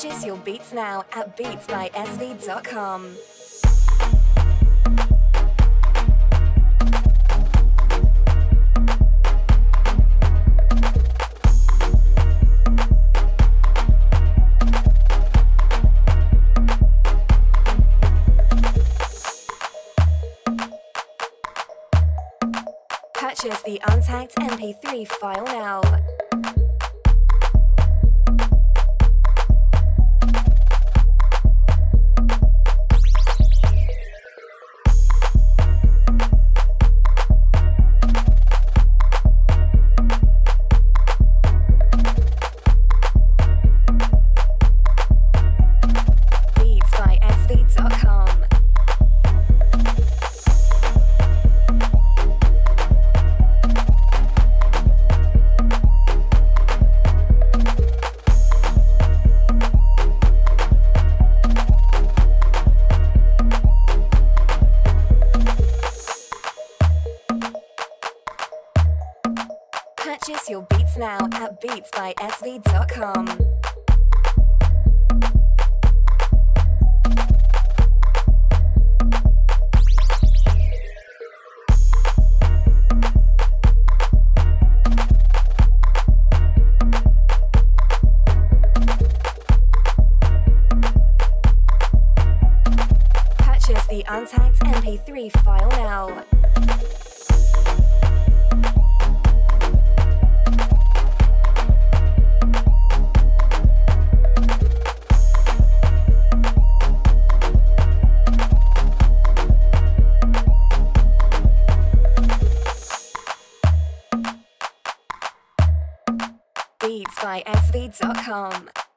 Purchase your beats now at beatsbysv.com. Purchase the untagged MP3 file now. Purchase your beats now at beatsbysv.com. Purchase the untagged MP3 file now. beatsbysv.com.